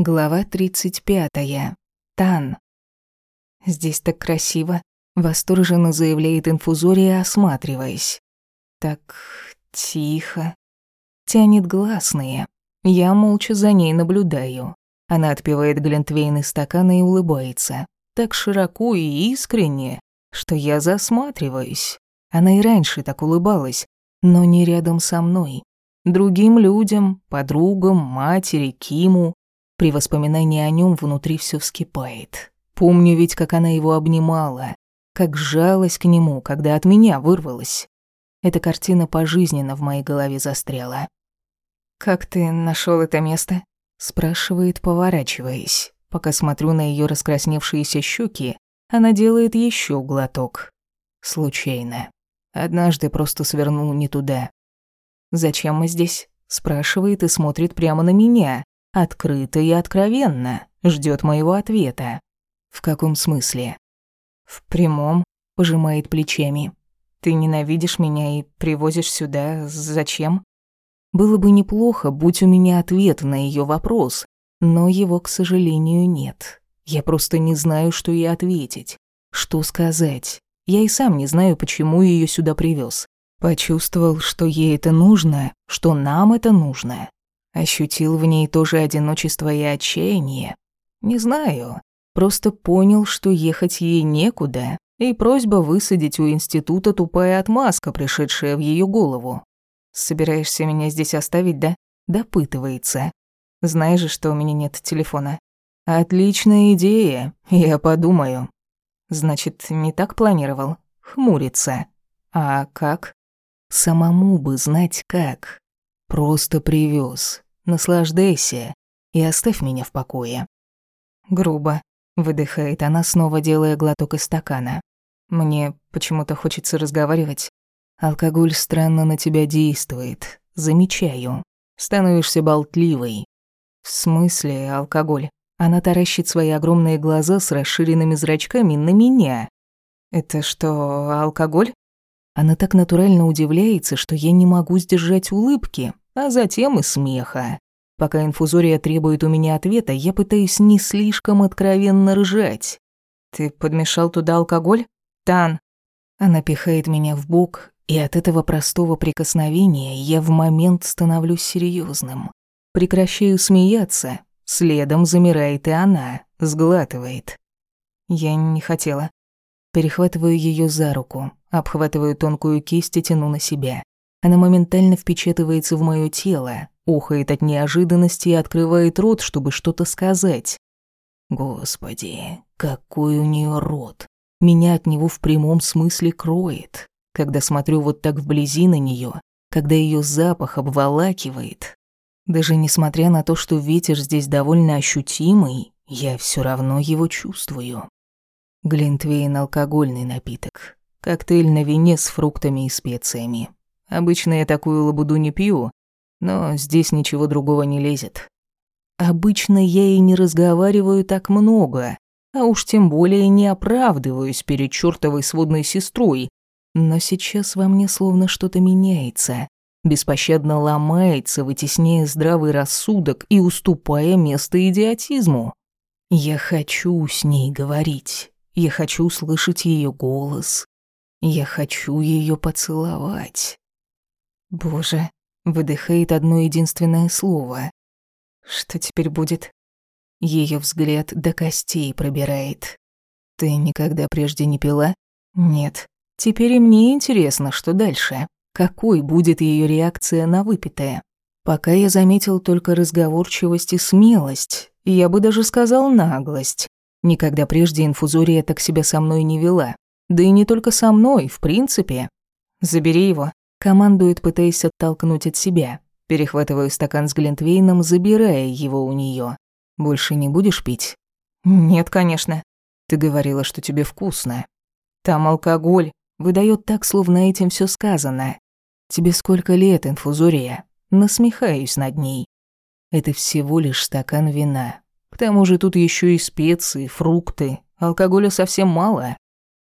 Глава 35. Тан. Здесь так красиво, восторженно заявляет инфузория, осматриваясь. Так тихо. Тянет гласные. Я молча за ней наблюдаю. Она отпивает глинтвейн из стакана и улыбается. Так широко и искренне, что я засматриваюсь. Она и раньше так улыбалась, но не рядом со мной. Другим людям, подругам, матери, Киму, при воспоминании о нем внутри все вскипает. Помню ведь, как она его обнимала, как жалась к нему, когда от меня вырвалась. Эта картина пожизненно в моей голове застряла. «Как ты нашел это место?» — спрашивает, поворачиваясь. Пока смотрю на ее раскрасневшиеся щеки, она делает еще глоток. Случайно. Однажды просто свернул не туда. «Зачем мы здесь?» — спрашивает и смотрит прямо на меня, Открыто и откровенно. Ждет моего ответа. В каком смысле? В прямом, пожимает плечами. Ты ненавидишь меня и привозишь сюда зачем? Было бы неплохо, будь у меня ответ на ее вопрос, но его, к сожалению, нет. Я просто не знаю, что ей ответить, что сказать. Я и сам не знаю, почему ее сюда привез. Почувствовал, что ей это нужно, что нам это нужно. Ощутил в ней тоже одиночество и отчаяние. Не знаю, просто понял, что ехать ей некуда, и просьба высадить у института тупая отмазка, пришедшая в ее голову. «Собираешься меня здесь оставить, да?» Допытывается. «Знаешь же, что у меня нет телефона». «Отличная идея, я подумаю». «Значит, не так планировал?» Хмурится. «А как?» «Самому бы знать как. Просто привез. Наслаждайся и оставь меня в покое. Грубо, выдыхает она, снова делая глоток из стакана. Мне почему-то хочется разговаривать. Алкоголь странно на тебя действует. Замечаю. Становишься болтливой. В смысле алкоголь? Она таращит свои огромные глаза с расширенными зрачками на меня. Это что, алкоголь? Она так натурально удивляется, что я не могу сдержать улыбки, а затем и смеха. Пока инфузория требует у меня ответа, я пытаюсь не слишком откровенно ржать. «Ты подмешал туда алкоголь? Тан!» Она пихает меня в бок, и от этого простого прикосновения я в момент становлюсь серьезным. Прекращаю смеяться, следом замирает и она, сглатывает. Я не хотела. Перехватываю ее за руку, обхватываю тонкую кисть и тяну на себя. Она моментально впечатывается в моё тело, ухает от неожиданности и открывает рот, чтобы что-то сказать. Господи, какой у неё рот. Меня от него в прямом смысле кроет. Когда смотрю вот так вблизи на неё, когда её запах обволакивает. Даже несмотря на то, что ветер здесь довольно ощутимый, я всё равно его чувствую. Глинтвейн – алкогольный напиток. Коктейль на вине с фруктами и специями. Обычно я такую лабуду не пью, но здесь ничего другого не лезет. Обычно я и не разговариваю так много, а уж тем более не оправдываюсь перед чёртовой сводной сестрой, но сейчас во мне словно что-то меняется, беспощадно ломается, вытесняя здравый рассудок и уступая место идиотизму. Я хочу с ней говорить, я хочу слышать её голос, я хочу её поцеловать. Боже, выдыхает одно единственное слово. Что теперь будет? Ее взгляд до костей пробирает. Ты никогда прежде не пила? Нет. Теперь и мне интересно, что дальше. Какой будет ее реакция на выпитое? Пока я заметил только разговорчивость и смелость, я бы даже сказал наглость. Никогда прежде инфузория так себя со мной не вела. Да и не только со мной, в принципе. Забери его, Командует, пытаясь оттолкнуть от себя. Перехватываю стакан с глинтвейном, забирая его у нее. «Больше не будешь пить?» «Нет, конечно». «Ты говорила, что тебе вкусно». «Там алкоголь. Выдает так, словно этим все сказано. Тебе сколько лет, инфузория?» Насмехаюсь над ней. Это всего лишь стакан вина. К тому же тут еще и специи, фрукты. Алкоголя совсем мало.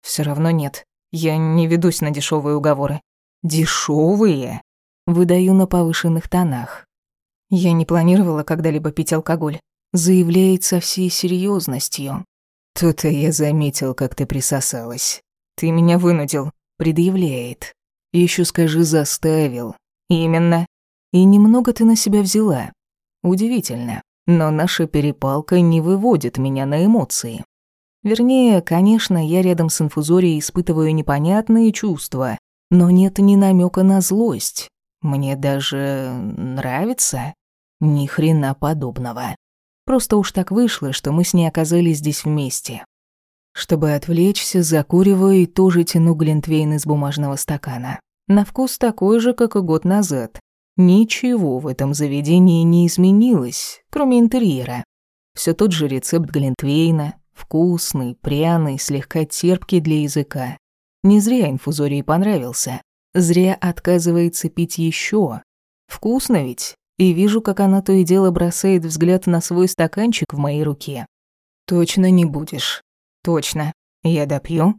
Все равно нет. Я не ведусь на дешевые уговоры. Дешевые. Выдаю на повышенных тонах. Я не планировала когда-либо пить алкоголь. заявляет со всей серьезностью. «То-то я заметил, как ты присосалась. Ты меня вынудил», — предъявляет. Еще скажи «заставил». «Именно. И немного ты на себя взяла. Удивительно. Но наша перепалка не выводит меня на эмоции. Вернее, конечно, я рядом с инфузорией испытываю непонятные чувства, но нет ни намека на злость. Мне даже нравится. Ни хрена подобного. Просто уж так вышло, что мы с ней оказались здесь вместе. Чтобы отвлечься, закуриваю и тоже тяну глинтвейн из бумажного стакана. На вкус такой же, как и год назад. Ничего в этом заведении не изменилось, кроме интерьера. Все тот же рецепт глинтвейна, вкусный, пряный, слегка терпкий для языка. Не зря инфузорий понравился. Зря отказывается пить еще. Вкусно ведь? И вижу, как она то и дело бросает взгляд на свой стаканчик в моей руке. Точно не будешь. Точно. Я допью?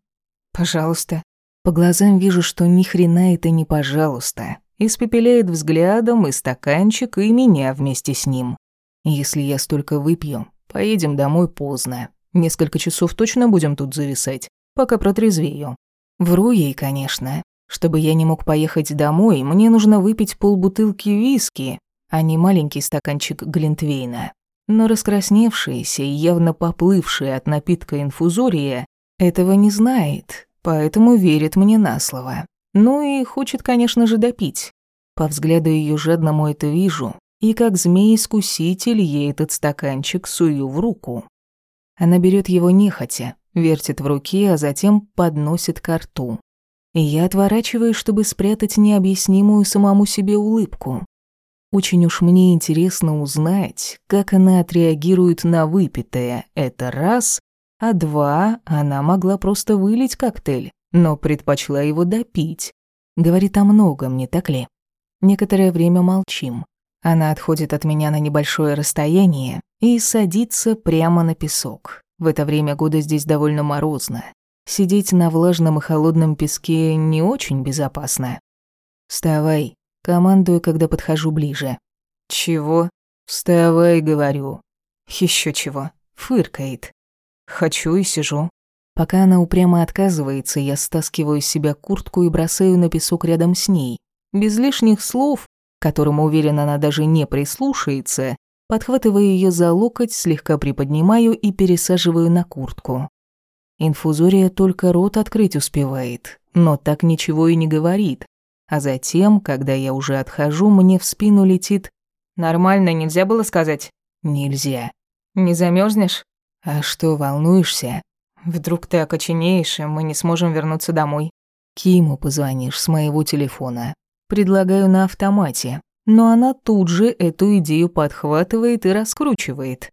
Пожалуйста. По глазам вижу, что ни хрена это не пожалуйста. Испепеляет взглядом и стаканчик, и меня вместе с ним. Если я столько выпью, поедем домой поздно. Несколько часов точно будем тут зависать, пока протрезвею. Вру ей, конечно. Чтобы я не мог поехать домой, мне нужно выпить полбутылки виски, а не маленький стаканчик глинтвейна. Но раскрасневшаяся и явно поплывшая от напитка инфузория этого не знает, поэтому верит мне на слово. Ну и хочет, конечно же, допить. По взгляду ее жадному это вижу, и как змей-искуситель ей этот стаканчик сую в руку. Она берет его нехотя, вертит в руке, а затем подносит к рту. И я отворачиваюсь, чтобы спрятать необъяснимую самому себе улыбку. Очень уж мне интересно узнать, как она отреагирует на выпитое, это раз, а два, она могла просто вылить коктейль но предпочла его допить. Говорит о многом, не так ли? Некоторое время молчим. Она отходит от меня на небольшое расстояние и садится прямо на песок. В это время года здесь довольно морозно. Сидеть на влажном и холодном песке не очень безопасно. «Вставай», — командую, когда подхожу ближе. «Чего?» «Вставай», — говорю. Еще чего?» — фыркает. «Хочу и сижу». Пока она упрямо отказывается, я стаскиваю с себя куртку и бросаю на песок рядом с ней. Без лишних слов, которым, уверена, она даже не прислушается, подхватываю ее за локоть, слегка приподнимаю и пересаживаю на куртку. Инфузория только рот открыть успевает, но так ничего и не говорит. А затем, когда я уже отхожу, мне в спину летит «Нормально, нельзя было сказать?» «Нельзя». «Не замерзнешь? «А что, волнуешься?» Вдруг ты окоченеешь, и мы не сможем вернуться домой. Киму позвонишь с моего телефона. Предлагаю на автомате. Но она тут же эту идею подхватывает и раскручивает.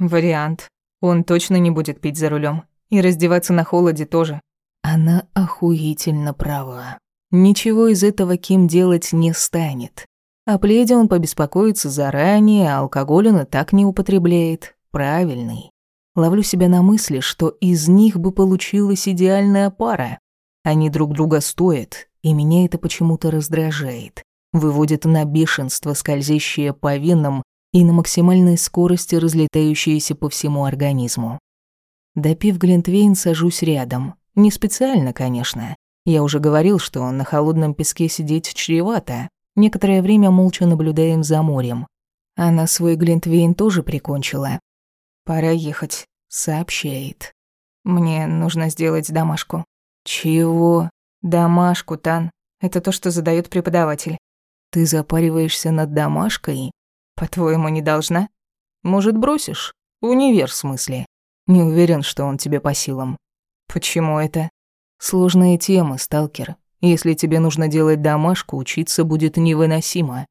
Вариант. Он точно не будет пить за рулем. И раздеваться на холоде тоже. Она охуительно права. Ничего из этого Ким делать не станет. О пледе он побеспокоится заранее, а алкоголь он и так не употребляет. Правильный. Ловлю себя на мысли, что из них бы получилась идеальная пара. Они друг друга стоят, и меня это почему-то раздражает. Выводит на бешенство, скользящее по венам и на максимальной скорости разлетающееся по всему организму. Допив Глинтвейн, сажусь рядом. Не специально, конечно. Я уже говорил, что на холодном песке сидеть чревато. Некоторое время молча наблюдаем за морем. Она свой Глинтвейн тоже прикончила, «Пора ехать», — сообщает. «Мне нужно сделать домашку». «Чего?» «Домашку, Тан. Это то, что задает преподаватель». «Ты запариваешься над домашкой?» «По-твоему, не должна?» «Может, бросишь? Универ, в смысле?» «Не уверен, что он тебе по силам». «Почему это?» «Сложная тема, сталкер. Если тебе нужно делать домашку, учиться будет невыносимо».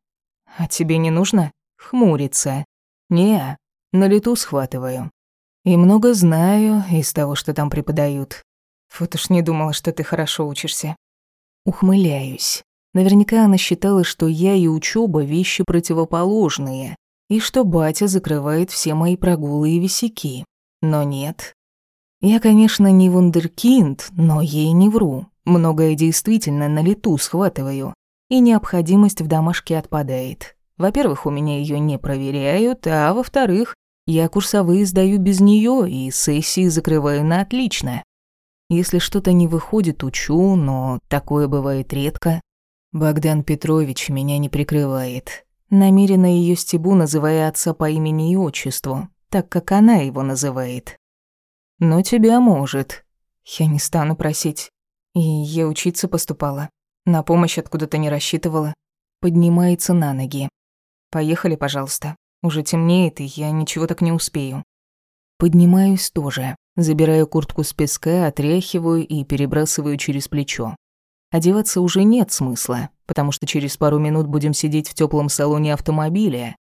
«А тебе не нужно?» «Хмурится». «Не, на лету схватываю. И много знаю из того, что там преподают. Вот уж не думала, что ты хорошо учишься. Ухмыляюсь. Наверняка она считала, что я и учёба вещи противоположные, и что батя закрывает все мои прогулы и висяки. Но нет. Я, конечно, не вундеркинд, но ей не вру. Многое действительно на лету схватываю, и необходимость в домашке отпадает. Во-первых, у меня её не проверяют, а во-вторых, Я курсовые сдаю без нее и сессии закрываю на отлично. Если что-то не выходит, учу, но такое бывает редко. Богдан Петрович меня не прикрывает. Намеренно ее стебу, называя отца по имени и отчеству, так как она его называет. Но тебя может. Я не стану просить. И я учиться поступала. На помощь откуда-то не рассчитывала. Поднимается на ноги. Поехали, пожалуйста. Уже темнеет, и я ничего так не успею. Поднимаюсь тоже. Забираю куртку с песка, отряхиваю и перебрасываю через плечо. Одеваться уже нет смысла, потому что через пару минут будем сидеть в теплом салоне автомобиля.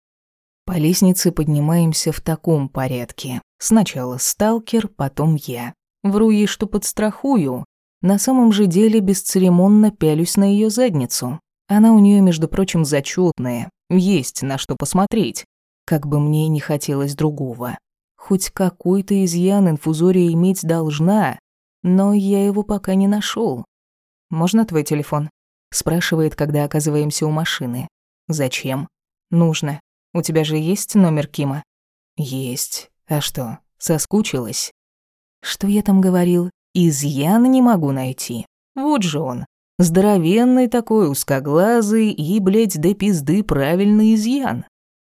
По лестнице поднимаемся в таком порядке. Сначала сталкер, потом я. Вру ей, что подстрахую. На самом же деле бесцеремонно пялюсь на ее задницу. Она у нее, между прочим, зачетная. Есть на что посмотреть. Как бы мне не хотелось другого. Хоть какой-то изъян инфузория иметь должна, но я его пока не нашел. «Можно твой телефон?» Спрашивает, когда оказываемся у машины. «Зачем?» «Нужно. У тебя же есть номер Кима?» «Есть. А что, соскучилась?» «Что я там говорил? Изъян не могу найти. Вот же он. Здоровенный такой, узкоглазый и, блядь, до пизды правильный изъян.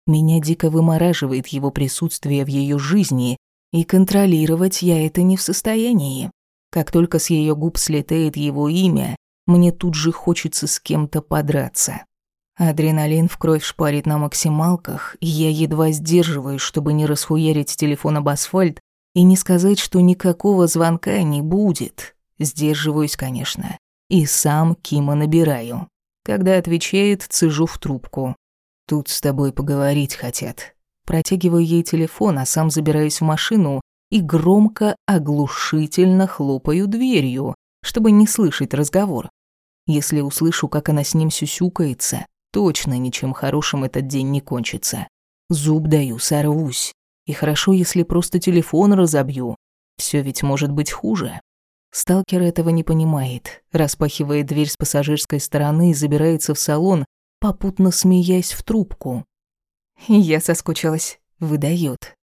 Меня дико вымораживает его присутствие в ее жизни, и контролировать я это не в состоянии. Как только с ее губ слетает его имя, мне тут же хочется с кем-то подраться. Адреналин в кровь шпарит на максималках, и я едва сдерживаюсь, чтобы не расхуярить телефон об асфальт и не сказать, что никакого звонка не будет. Сдерживаюсь, конечно. И сам Кима набираю. Когда отвечает, цежу в трубку. «Тут с тобой поговорить хотят». Протягиваю ей телефон, а сам забираюсь в машину и громко, оглушительно хлопаю дверью, чтобы не слышать разговор. Если услышу, как она с ним сюсюкается, точно ничем хорошим этот день не кончится. Зуб даю, сорвусь. И хорошо, если просто телефон разобью. Все ведь может быть хуже. Сталкер этого не понимает, распахивает дверь с пассажирской стороны и забирается в салон, попутно смеясь в трубку. «Я соскучилась», — выдает.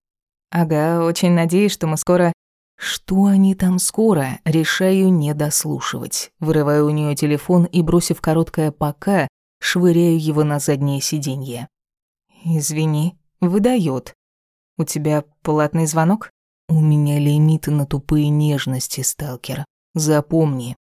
Ага, очень надеюсь, что мы скоро... Что они там скоро? Решаю не дослушивать. Вырываю у нее телефон и, бросив короткое «пока», швыряю его на заднее сиденье. «Извини», выдает. «У тебя платный звонок?» «У меня лимиты на тупые нежности, сталкер. Запомни,